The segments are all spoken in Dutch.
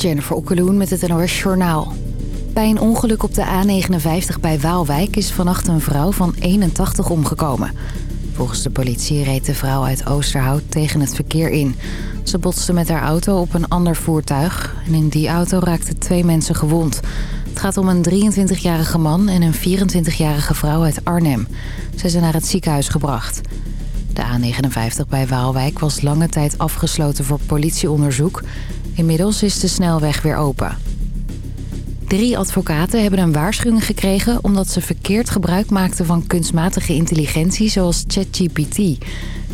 Jennifer Okkeloen met het NOS Journaal. Bij een ongeluk op de A59 bij Waalwijk is vannacht een vrouw van 81 omgekomen. Volgens de politie reed de vrouw uit Oosterhout tegen het verkeer in. Ze botste met haar auto op een ander voertuig. En in die auto raakten twee mensen gewond. Het gaat om een 23-jarige man en een 24-jarige vrouw uit Arnhem. Ze zijn naar het ziekenhuis gebracht. De A59 bij Waalwijk was lange tijd afgesloten voor politieonderzoek. Inmiddels is de snelweg weer open. Drie advocaten hebben een waarschuwing gekregen... omdat ze verkeerd gebruik maakten van kunstmatige intelligentie zoals ChatGPT.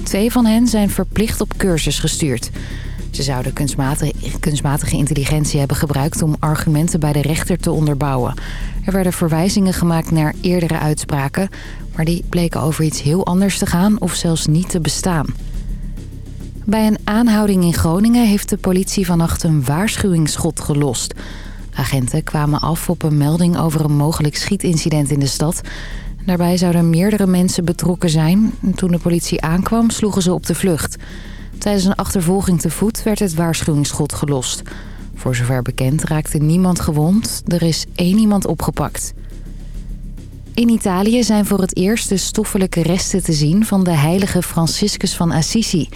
Twee van hen zijn verplicht op cursus gestuurd. Ze zouden kunstmatige, intelligentie hebben gebruikt... om argumenten bij de rechter te onderbouwen. Er werden verwijzingen gemaakt naar eerdere uitspraken... maar die bleken over iets heel anders te gaan of zelfs niet te bestaan. Bij een aanhouding in Groningen heeft de politie vannacht een waarschuwingsschot gelost. Agenten kwamen af op een melding over een mogelijk schietincident in de stad. Daarbij zouden meerdere mensen betrokken zijn. Toen de politie aankwam sloegen ze op de vlucht. Tijdens een achtervolging te voet werd het waarschuwingsschot gelost. Voor zover bekend raakte niemand gewond. Er is één iemand opgepakt. In Italië zijn voor het eerst de stoffelijke resten te zien van de heilige Franciscus van Assisi.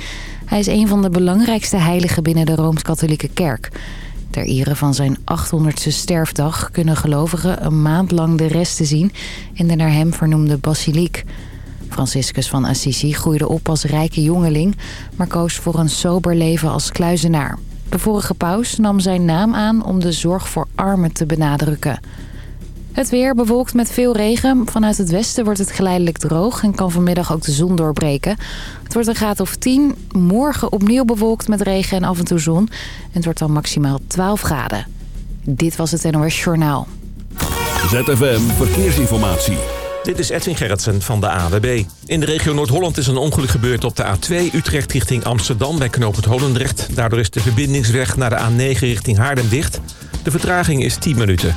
Hij is een van de belangrijkste heiligen binnen de Rooms-Katholieke Kerk. Ter ere van zijn 800ste sterfdag kunnen gelovigen een maand lang de resten zien... in de naar hem vernoemde basiliek. Franciscus van Assisi groeide op als rijke jongeling... maar koos voor een sober leven als kluizenaar. De vorige paus nam zijn naam aan om de zorg voor armen te benadrukken... Het weer bewolkt met veel regen. Vanuit het westen wordt het geleidelijk droog en kan vanmiddag ook de zon doorbreken. Het wordt een graad of 10. Morgen opnieuw bewolkt met regen en af en toe zon. En het wordt dan maximaal 12 graden. Dit was het NOS Journaal. ZFM Verkeersinformatie. Dit is Edwin Gerritsen van de AWB. In de regio Noord-Holland is een ongeluk gebeurd op de A2 Utrecht richting Amsterdam bij knooppunt Holendrecht. Daardoor is de verbindingsweg naar de A9 richting Haarlem dicht. De vertraging is 10 minuten.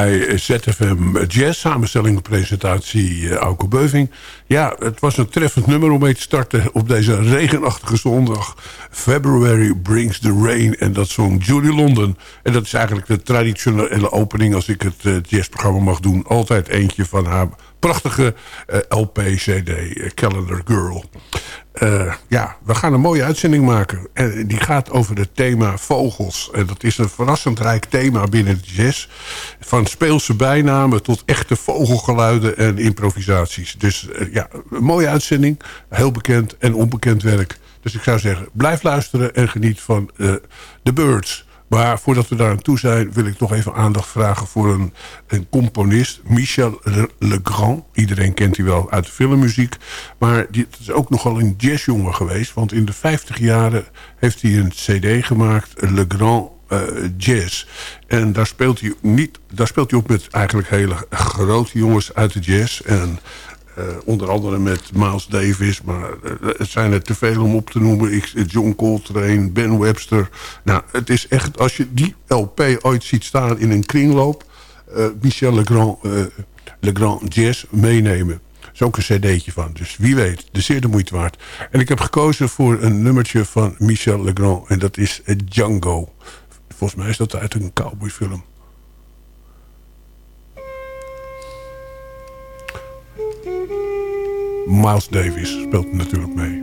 Bij ZFM Jazz, samenstelling en presentatie uh, Auke Beuving. Ja, het was een treffend nummer om mee te starten op deze regenachtige zondag. February Brings the Rain en dat zong Julie London. En dat is eigenlijk de traditionele opening als ik het uh, jazzprogramma mag doen. Altijd eentje van haar prachtige uh, LP-CD, Calendar Girl. Ja, we gaan een mooie uitzending maken. En die gaat over het thema vogels. En dat is een verrassend rijk thema binnen het jazz. Van speelse bijnamen tot echte vogelgeluiden en improvisaties. Dus ja, een mooie uitzending. Heel bekend en onbekend werk. Dus ik zou zeggen, blijf luisteren en geniet van uh, The Birds... Maar voordat we daar aan toe zijn... wil ik nog even aandacht vragen voor een, een componist. Michel Legrand. Iedereen kent hij wel uit de filmmuziek. Maar die is ook nogal een jazzjongen geweest. Want in de 50 jaren heeft hij een cd gemaakt. Legrand uh, Jazz. En daar speelt, hij niet, daar speelt hij op met eigenlijk hele grote jongens uit de jazz. En uh, onder andere met Miles Davis. Maar uh, het zijn er te veel om op te noemen. Ik, John Coltrane, Ben Webster. Nou, het is echt... Als je die LP ooit ziet staan in een kringloop... Uh, Michel Legrand, Legrand Jazz meenemen. Er is ook een cd'tje van. Dus wie weet, de zeer de moeite waard. En ik heb gekozen voor een nummertje van Michel Legrand. En dat is Django. Volgens mij is dat uit een cowboyfilm. Miles Davis speelt natuurlijk mee.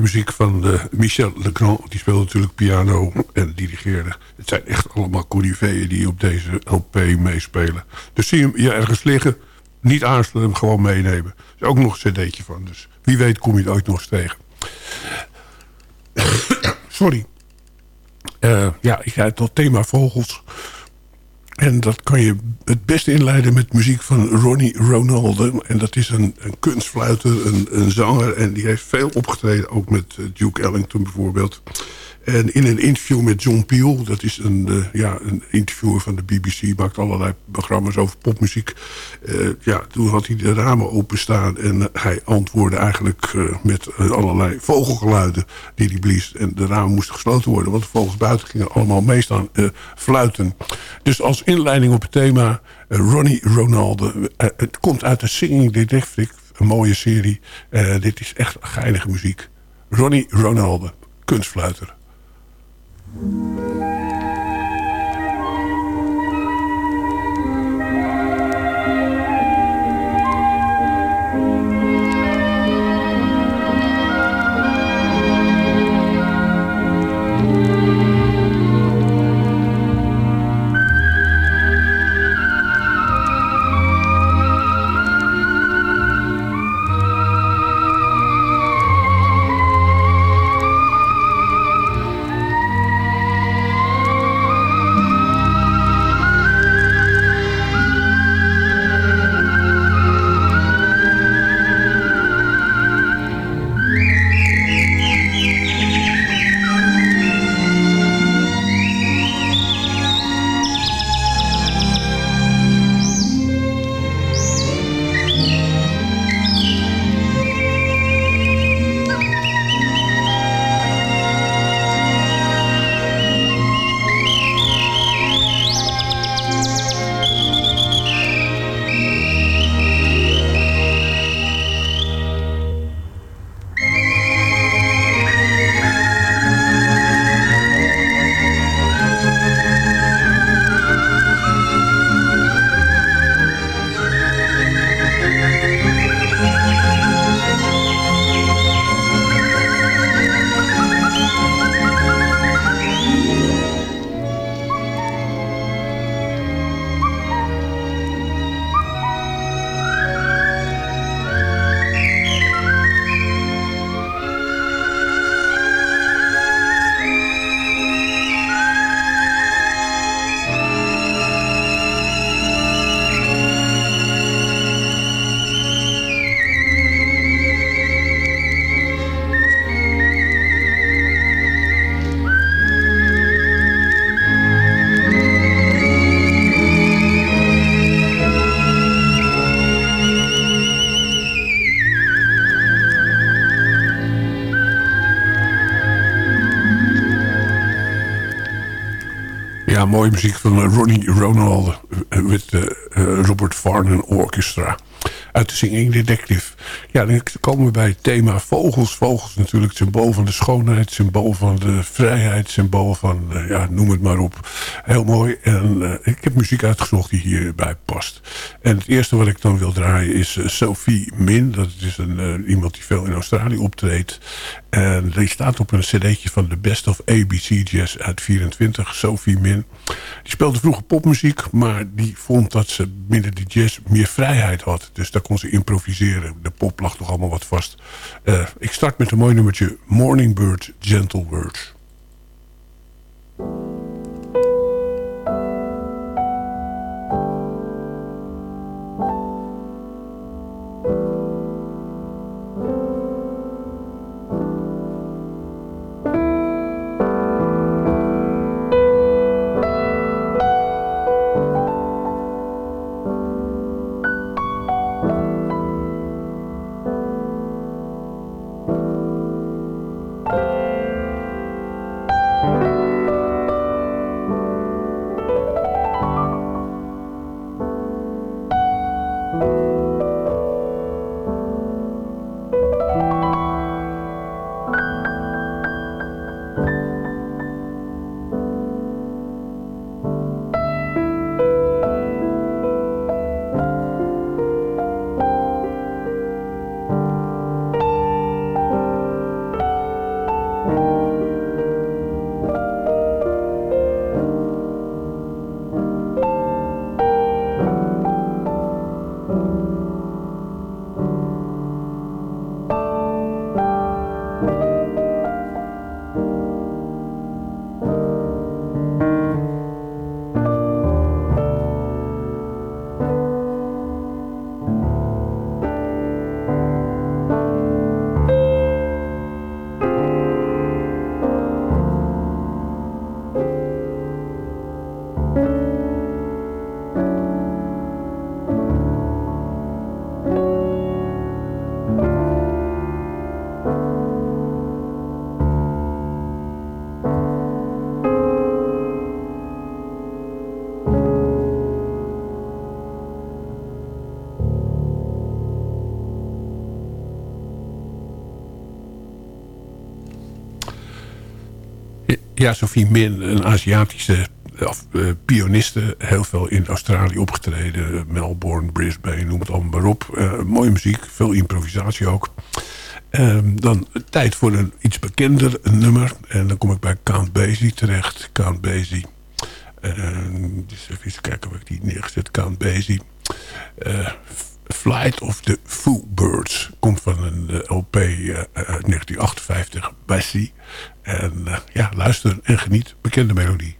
Muziek van uh, Michel Legrand. Die speelde natuurlijk piano en dirigeerde. Het zijn echt allemaal corriveeën die op deze LP meespelen. Dus zie je hem hier ergens liggen. Niet aanstellen, hem gewoon meenemen. Er is ook nog een cd'tje van. Dus wie weet kom je het ooit nog eens tegen. Sorry. Uh, ja, ik ga het tot thema vogels. En dat kan je het beste inleiden met muziek van Ronnie Ronaldo. En dat is een, een kunstfluiter, een, een zanger. En die heeft veel opgetreden, ook met eh, Duke Ellington bijvoorbeeld. En in een interview met John Peel, dat is een, uh, ja, een interviewer van de BBC... maakt allerlei programma's over popmuziek. Uh, ja, toen had hij de ramen openstaan en hij antwoordde eigenlijk uh, met allerlei vogelgeluiden die hij blies. En de ramen moesten gesloten worden, want de vogels buiten gingen allemaal meestal fluiten. Dus als inleiding op het thema Ronnie Ronaldo. het komt uit de Singing Detective, een mooie serie. dit is echt geinige muziek. Ronnie Ronaldo, kunstfluiter. Música mooie muziek van Ronnie Ronald met de Robert Farnon Orchestra uit de Singing Detective. Ja, dan komen we bij het thema vogels. Vogels natuurlijk symbool van de schoonheid, symbool van de vrijheid, symbool van, ja, noem het maar op. Heel mooi. En uh, ik heb muziek uitgezocht die hierbij past. En het eerste wat ik dan wil draaien is uh, Sophie Min. Dat is een, iemand die veel in Australië optreedt. En die staat op een cd'tje van The Best of ABC Jazz uit 24, Sophie Min. Die speelde vroeger popmuziek, maar die vond dat ze binnen de jazz meer vrijheid had. Dus daar kon ze improviseren. De pop lag toch allemaal wat vast. Ik start met een mooi nummertje Morning Bird Gentle Words. Ja, Sophie Min, een Aziatische of, uh, pianiste. Heel veel in Australië opgetreden. Melbourne, Brisbane, noem het allemaal maar op. Uh, mooie muziek, veel improvisatie ook. Um, dan tijd voor een iets bekender nummer. En dan kom ik bij Count Basie terecht. Count Basie. Dus even kijken of ik die neergezet. Count Basie. Flight of the Foo Birds. Komt van een LP uit 1958. Basie. En ja, luister en geniet. Bekende melodie.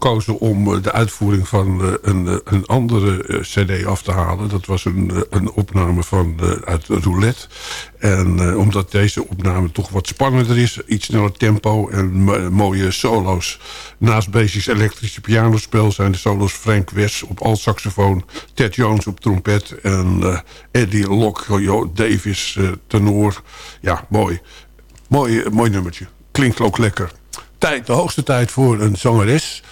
Gekozen om eh, de uitvoering van eh, een, eh, een andere cd af te halen. Dat was een, een opname van, uit Roulette. En omdat deze opname toch wat spannender is... iets sneller tempo en mooie solo's. Naast basics elektrische pianospel zijn de solo's Frank West op alt-saxofoon... Ted Jones op trompet en Eddie Locke Davis tenor. Ja, mooi. Mooi, mooi nummertje. Klinkt ook lekker tijd, de hoogste tijd voor een zangeres...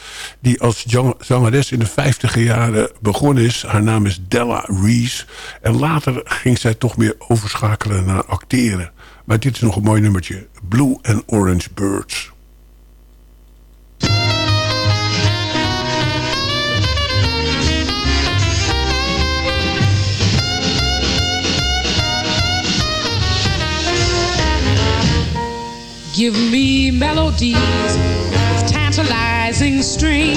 die als zangeres in de vijftiger jaren begonnen is. Haar naam is Della Reese. En later ging zij toch meer overschakelen naar acteren. Maar dit is nog een mooi nummertje. Blue and Orange Birds. Give me melodies with tantalizing strings,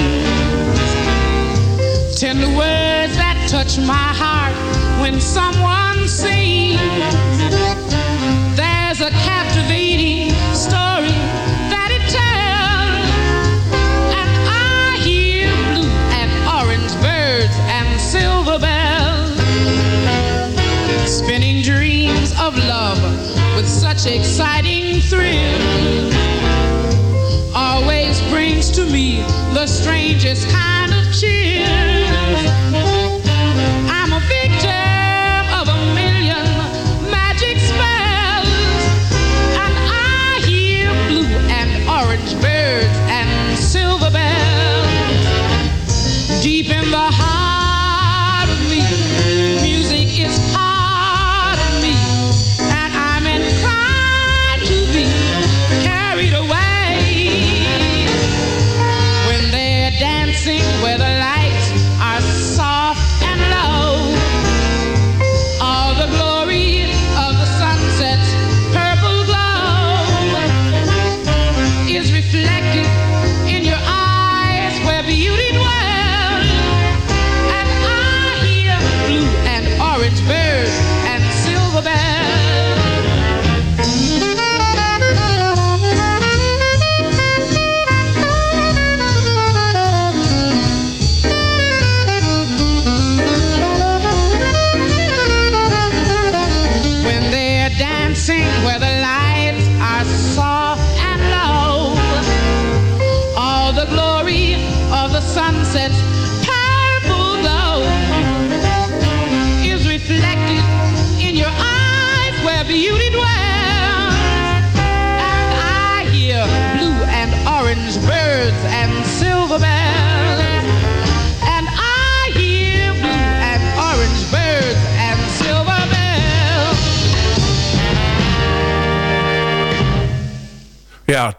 tender words that touch my heart when someone sings. There's a captivating story that it tells, and I hear blue and orange birds and silver bells, spinning dreams of love with such exciting thrill. Always brings to me the strangest kind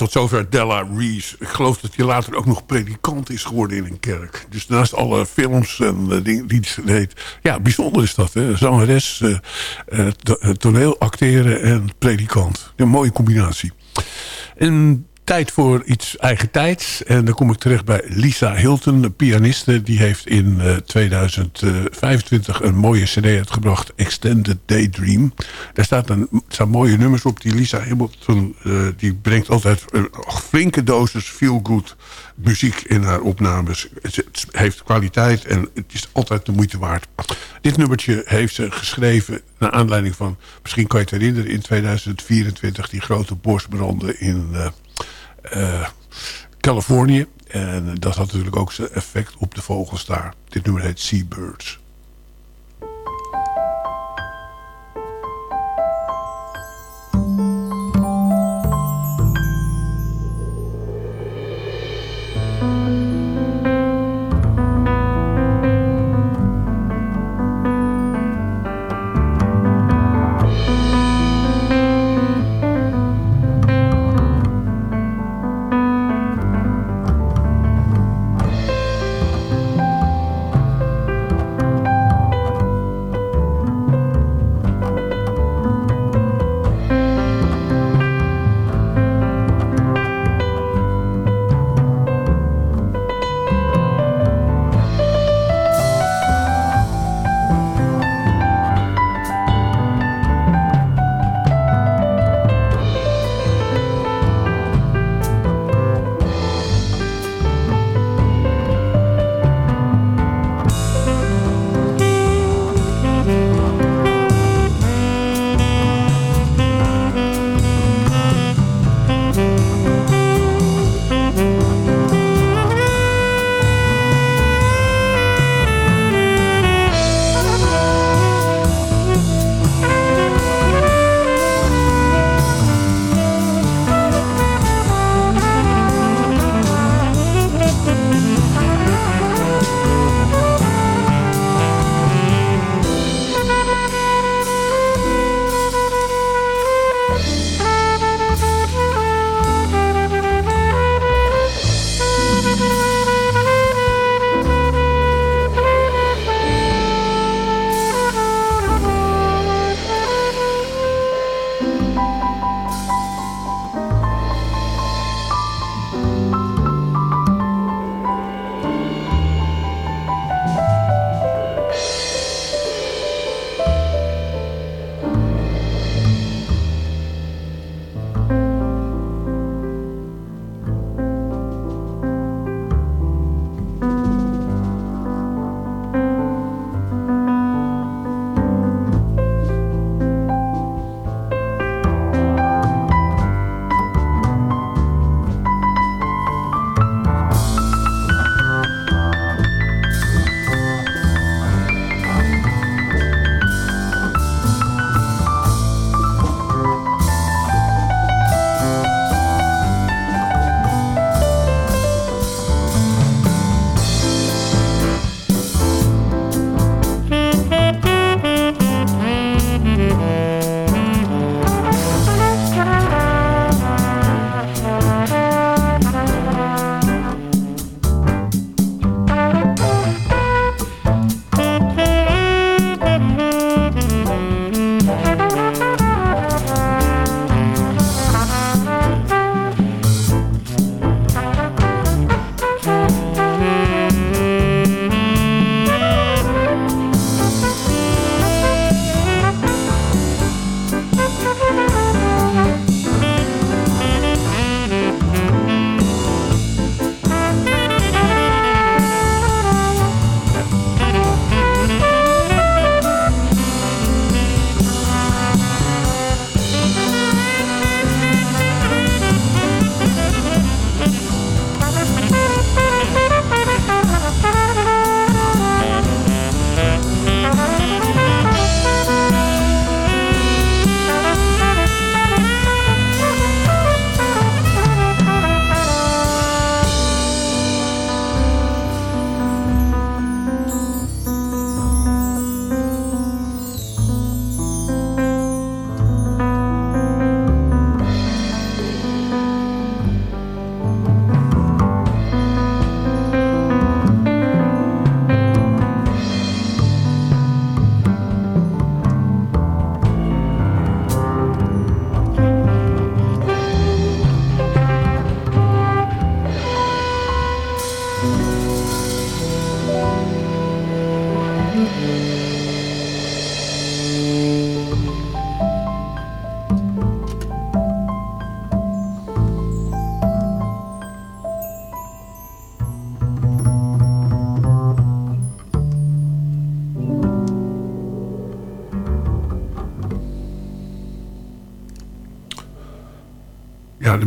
tot zover Della Reese. Ik geloof dat hij later ook nog predikant is geworden in een kerk. Dus naast alle films en dingen die ze deed. Ja, bijzonder is dat. Hè? Zangeres, uh, uh, to toneel, acteren en predikant. Een mooie combinatie. En tijd voor iets eigen tijds. En dan kom ik terecht bij Lisa Hilton, een pianiste. Die heeft in uh, 2025 een mooie cd uitgebracht. Extended Daydream. Daar staat een, staan mooie nummers op. Die Lisa Hamilton uh, die brengt altijd een flinke dosis feel-good muziek in haar opnames. Het heeft kwaliteit en het is altijd de moeite waard. Dit nummertje heeft ze geschreven naar aanleiding van... misschien kan je het herinneren in 2024... die grote bosbranden in... Californië. En dat had natuurlijk ook zijn effect op de vogels daar. Dit nummer heet Seabirds.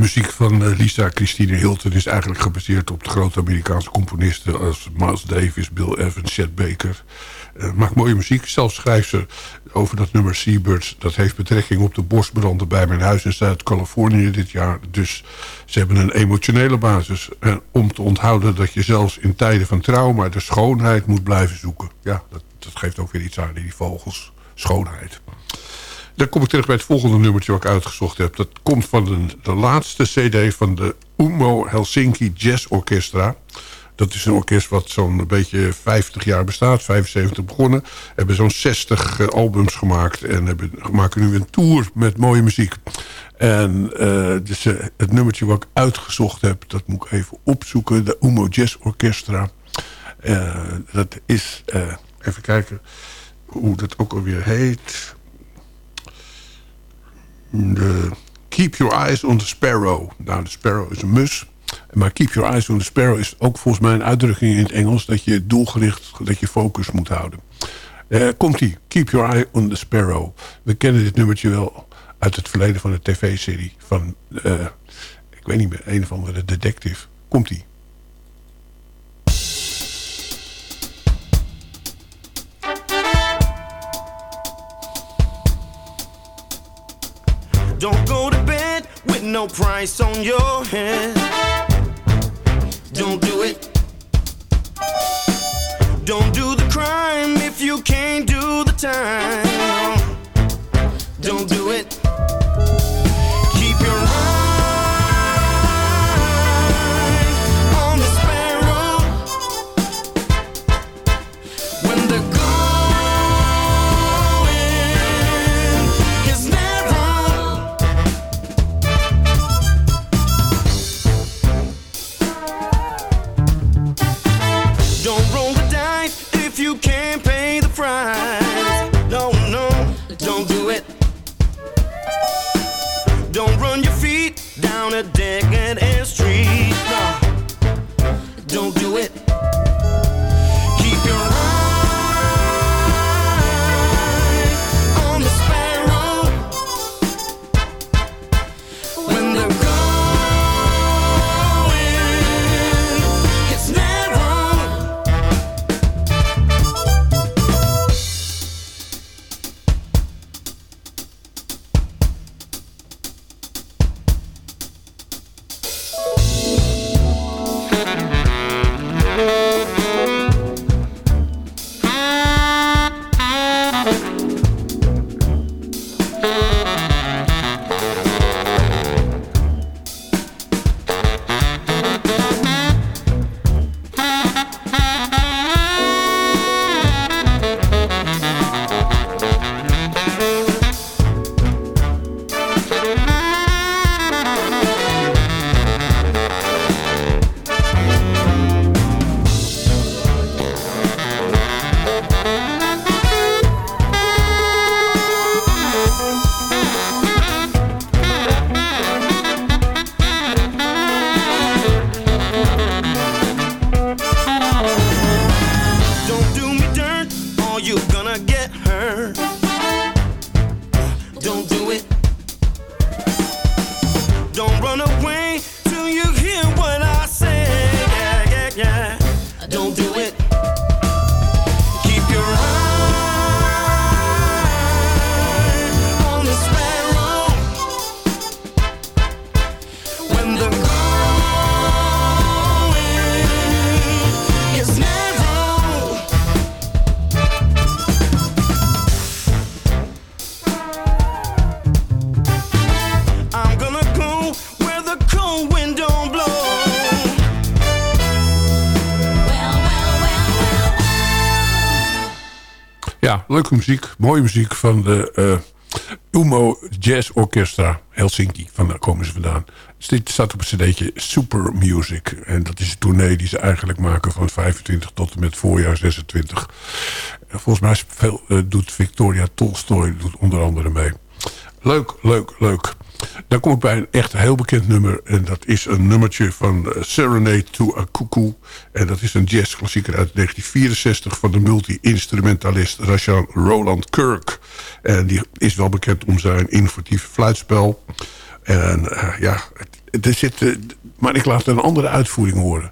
Muziek van eh, Lisa Christine Hilton is eigenlijk gebaseerd op de grote Amerikaanse componisten als Miles Davis, Bill Evans, Chet Baker. Uh, maakt mooie muziek. Zelf schrijft ze over dat nummer Seabirds. Dat heeft betrekking op de bosbranden bij mijn huis in Zuid-Californië dit jaar. Dus ze hebben een emotionele basis. En om te onthouden dat je zelfs in tijden van trauma de schoonheid moet blijven zoeken. Ja, dat, dat geeft ook weer iets aan, die vogels. Schoonheid. Dan kom ik terug bij het volgende nummertje wat ik uitgezocht heb. Dat komt van de, de laatste cd van de Umo Helsinki Jazz Orchestra. Dat is een orkest wat zo'n beetje 50 jaar bestaat. 75 begonnen. Hebben zo'n 60 uh, albums gemaakt. En hebben, maken nu een tour met mooie muziek. En uh, dus, uh, het nummertje wat ik uitgezocht heb... dat moet ik even opzoeken. De Umo Jazz Orchestra. dat is... even kijken hoe dat ook alweer heet. De Keep Your Eyes on the Sparrow. Nou, de sparrow is een mus. Maar keep your eyes on the sparrow is ook volgens mij een uitdrukking in het Engels... dat je doelgericht, dat je focus moet houden. Uh, Komt-ie, keep your eye on the sparrow. We kennen dit nummertje wel uit het verleden van de tv-serie... van, uh, ik weet niet meer, een of andere detective. Komt-ie. Don't go to bed with no price on your head. Don't do it. Don't do the crime if you can't do the time. Don't do it. Muziek. Mooie muziek van de eh Umo Jazz Orchestra Helsinki. Van daar komen ze vandaan. Dus dit staat op een cd'tje Super Music. En dat is een tournee die ze eigenlijk maken van 25 tot en met voorjaar 26. En volgens mij veel, eh, doet Victoria Tolstoy doet onder andere mee. Leuk, leuk, leuk. Dan kom ik bij een echt heel bekend nummer. En dat is een nummertje van eh, Serenade to a Cuckoo. En dat is een jazzklassieker uit 1964... van de multi-instrumentalist Rashan Roland Kirk. En die is wel bekend om zijn innovatieve fluitspel. En eh, ja, er zit, eh, maar ik laat een andere uitvoering horen.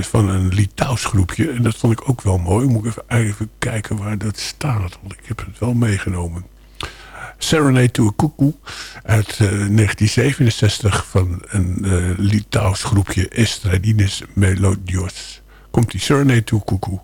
van een Litouws groepje. En dat vond ik ook wel mooi. Moet ik even, even kijken waar dat staat. Want ik heb het wel meegenomen. Serenade to a Cuckoo uit eh, 1967 van een eh Litouws groepje Estradines Melodios. Komt die Serenade to a Cuckoo.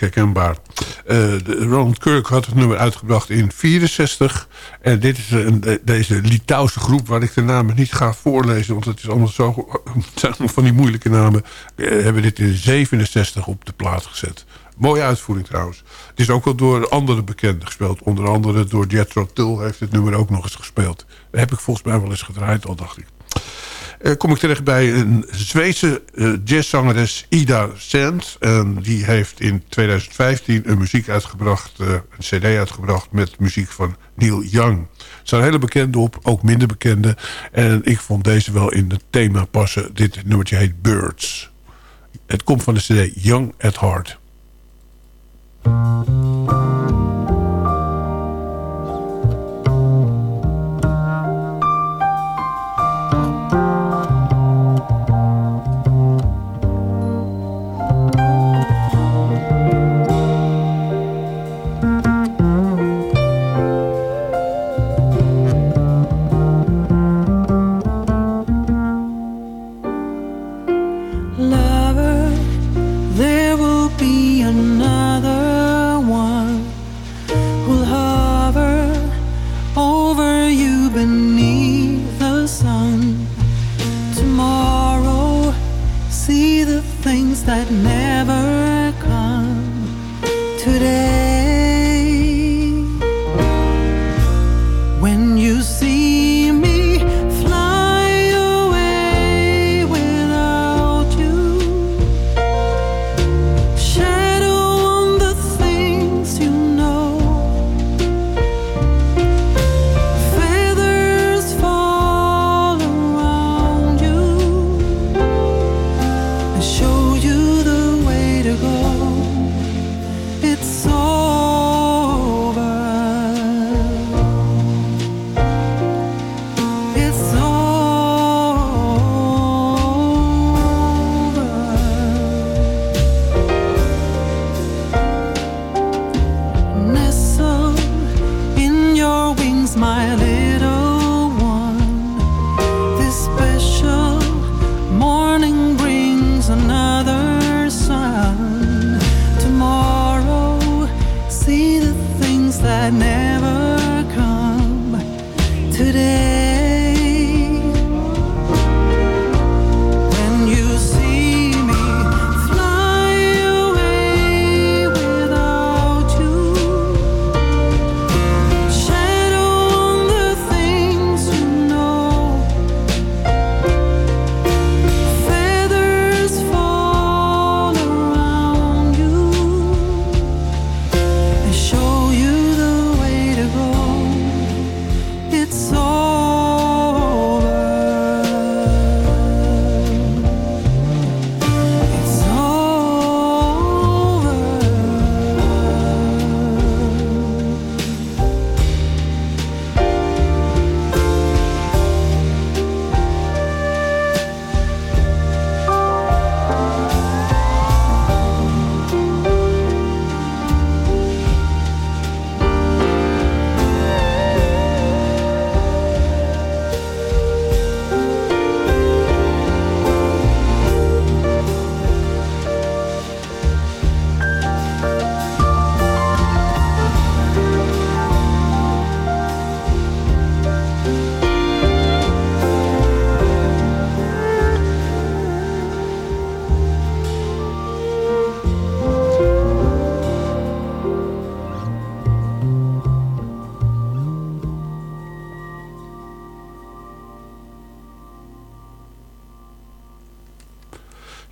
Herkenbaar. Eh, Ronald Kirk had het nummer uitgebracht in 64. En dit is een, de- deze Litouwse groep waar ik de namen niet ga voorlezen... want het is allemaal zo, zijn allemaal van die moeilijke namen... eh, hebben dit in 67 op de plaat gezet. Mooie uitvoering trouwens. Het is ook wel door andere bekenden gespeeld. Onder andere door Jethro Tull heeft het nummer ook nog eens gespeeld. Heb ik volgens mij wel eens gedraaid al, dacht ik. Eh, kom ik terecht bij een Zweedse eh, jazzzangeres Ida Sand. En die heeft in 2015 een muziek uitgebracht, eh, een cd uitgebracht met muziek van Neil Young. Er zijn hele bekende op, ook minder bekende. En ik vond deze wel in het thema passen. Dit nummertje heet Birds. Het komt van de cd Young at Heart. be enough.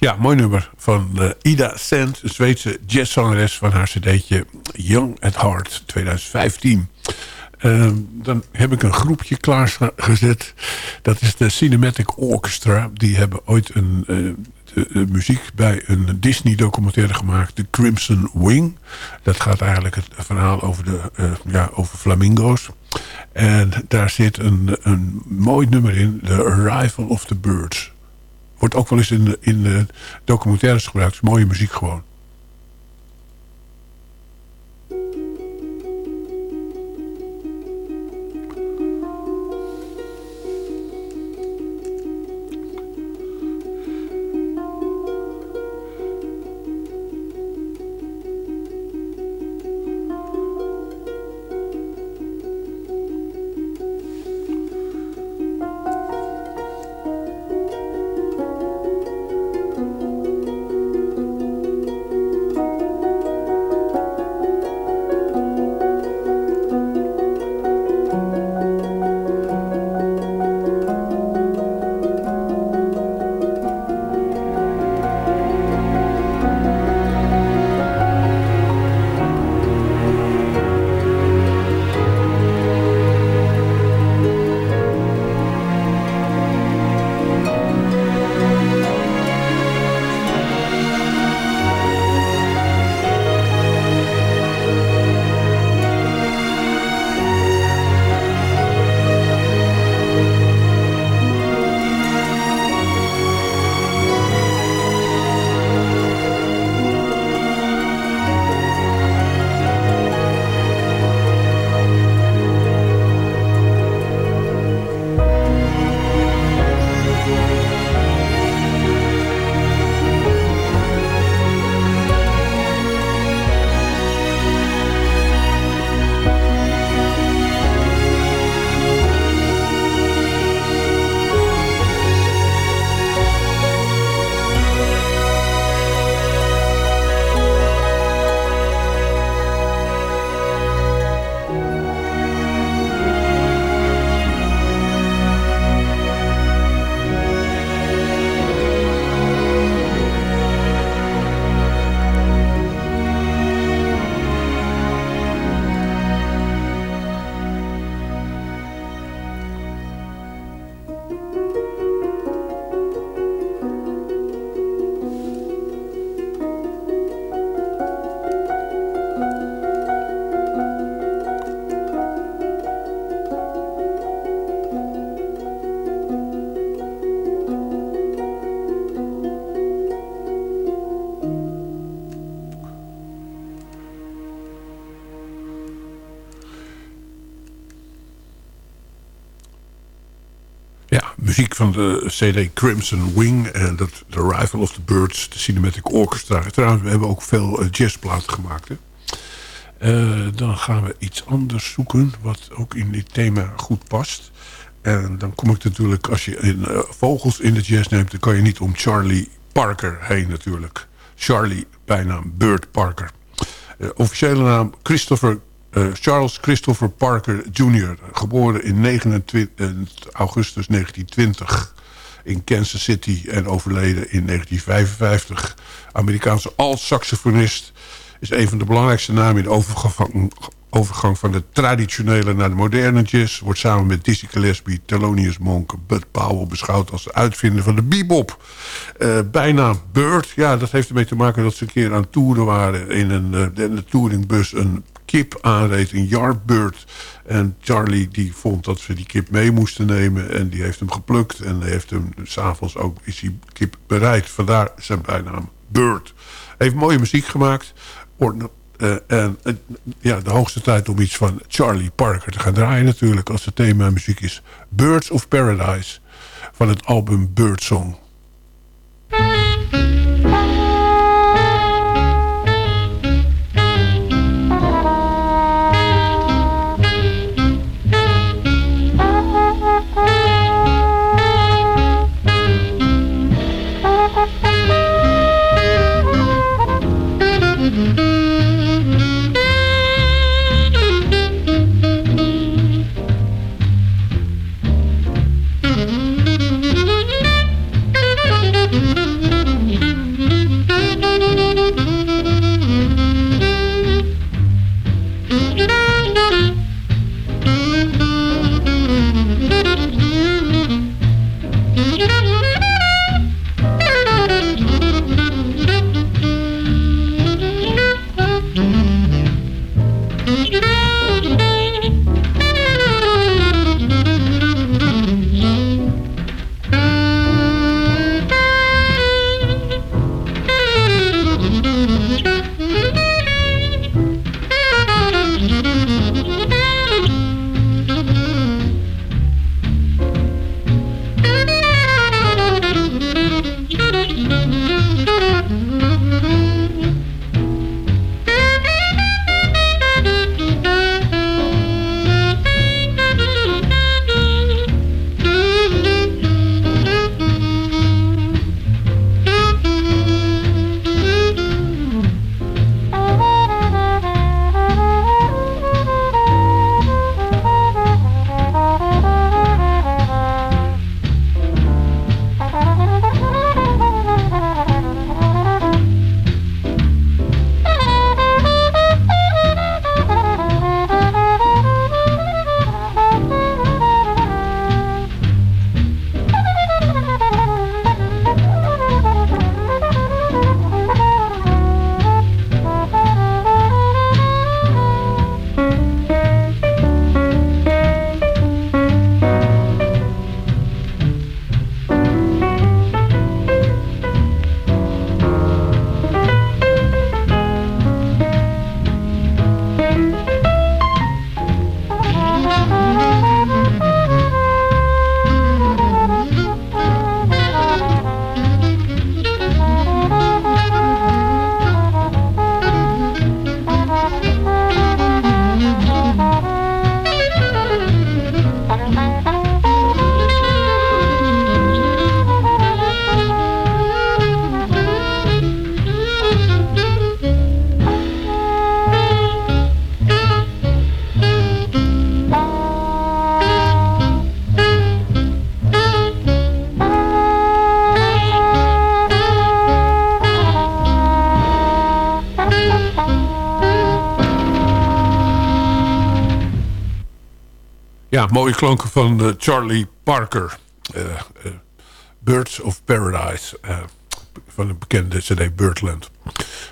Ja, mooi nummer van eh, Ida Sand, een Zweedse jazzzangeres van haar cd'tje Young at Heart 2015. Eh, dan heb ik een groepje klaargezet. Dat is de Cinematic Orchestra. Die hebben ooit een, eh, muziek bij een Disney-documentaire gemaakt. The Crimson Wing. Dat gaat eigenlijk het verhaal over, de, eh, ja, over flamingo's. En daar zit een, een mooi nummer in. The Arrival of the Birds. Wordt ook wel eens in, in documentaires gebruikt. Mooie muziek gewoon. Van de CD Crimson Wing. En dat The Arrival of the Birds, de Cinematic Orchestra. Trouwens, we hebben ook veel eh, jazzplaten gemaakt. Hè? Eh, dan gaan we iets anders zoeken wat ook in dit thema goed past. En dan kom ik natuurlijk, als je in, eh, vogels in de jazz neemt... dan kan je niet om Charlie Parker heen natuurlijk. Charlie, bijnaam Bird Parker. Officiële naam Christopher, Charles Christopher Parker Jr. Geboren in 29 augustus 1920 in Kansas City en overleden in 1955. Amerikaanse alt-saxofonist is een van de belangrijkste namen in de overgang, van de traditionele naar de moderne. Wordt samen met Dizzy Gillespie, Thelonious Monk, Bud Powell beschouwd als de uitvinder van de bebop. Eh bijna Bird, ja, dat heeft ermee te maken dat ze een keer aan toeren waren in een eh, touringbus een kip aanreed, een yardbird. En Charlie die vond dat ze die kip mee moesten nemen en die heeft hem geplukt en heeft hem s'avonds ook is die kip bereid. Vandaar zijn bijnaam Bird. Heeft mooie muziek gemaakt. Eh, en eh, ja, de hoogste tijd om iets van Charlie Parker te gaan draaien natuurlijk. Als het thema muziek is Birds of Paradise. Van het album Birdsong. Mooie klanken van eh, Charlie Parker. Eh, eh, Birds of Paradise. van de bekende cd Birdland.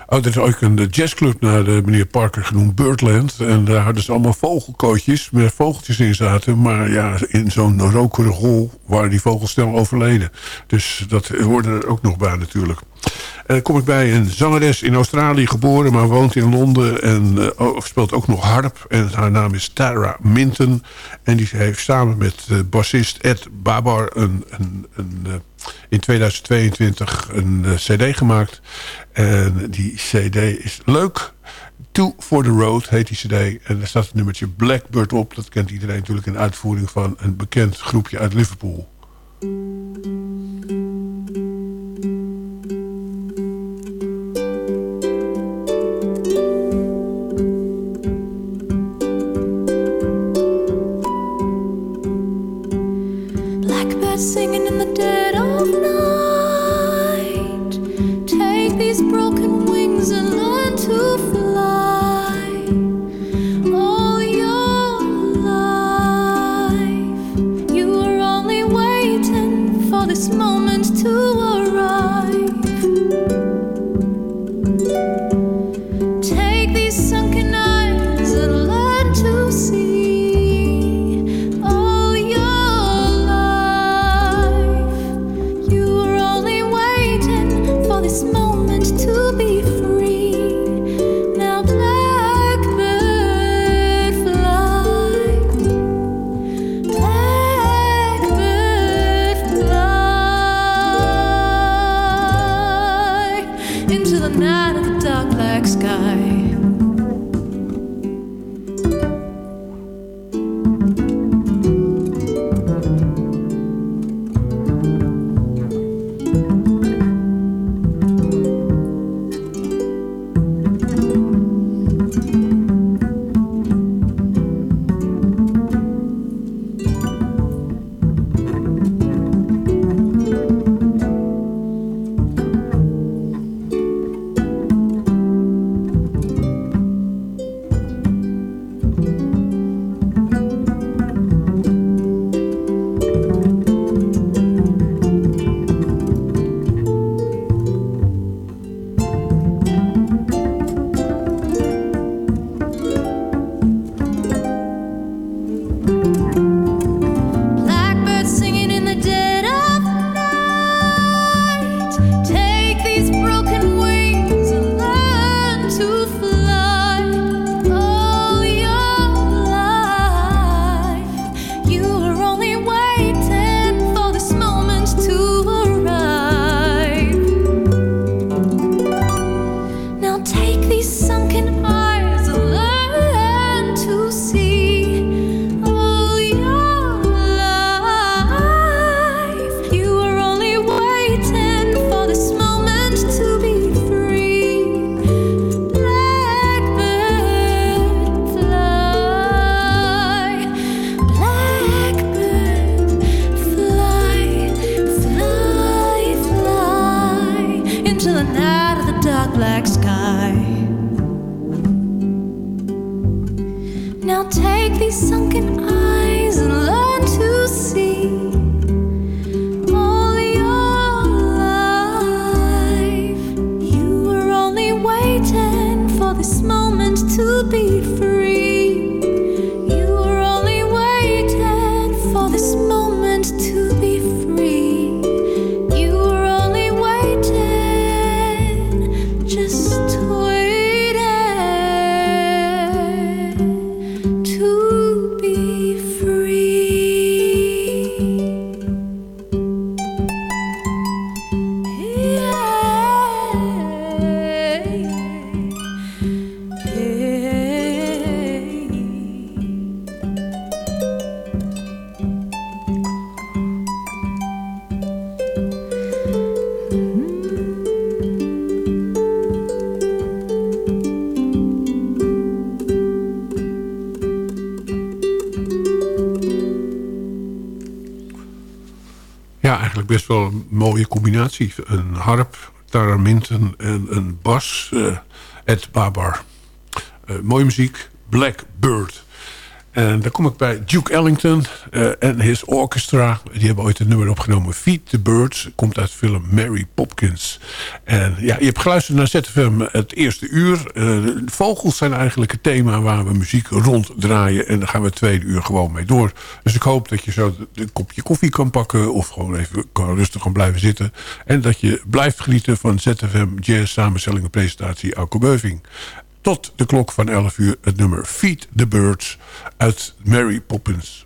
Oh, is ook een jazzclub naar de meneer Parker genoemd, Birdland. En daar hadden ze allemaal vogelkootjes met vogeltjes in zaten. Maar ja, in zo'n rokerige hol waren die vogels snel overleden. Dus dat hoorde er ook nog bij natuurlijk. Eh, kom ik bij een zangeres in Australië geboren, maar woont in Londen en eh, speelt ook nog harp. En haar naam is Tara Minton. En die heeft samen met uh, bassist Ed Babar een, een, een in 2022 een cd gemaakt. En die cd is leuk. Two for the Road heet die cd. En daar staat het nummertje Blackbird op. Dat kent iedereen natuurlijk in uitvoering van een bekend groepje uit Liverpool. mooie combinatie. Een harp, taraminten en een bas. Eh, Ed Babar. Eh, mooie muziek. Blackbird. En dan kom ik bij Duke Ellington eh, en his orchestra. Die hebben ooit een nummer opgenomen. Feed the Birds. Komt uit de film Mary Popkins. En ja, je hebt geluisterd naar ZFM het eerste uur. Eh, vogels zijn eigenlijk het thema waar we muziek ronddraaien. En daar gaan we het tweede uur gewoon mee door. Dus ik hoop dat je zo een kopje koffie kan pakken. Of gewoon even kan rustig kan blijven zitten. En dat je blijft genieten van ZFM Jazz samenstelling en presentatie Alko Beuving. Tot de klok van 11 uur het nummer Feed the Birds uit Mary Poppins.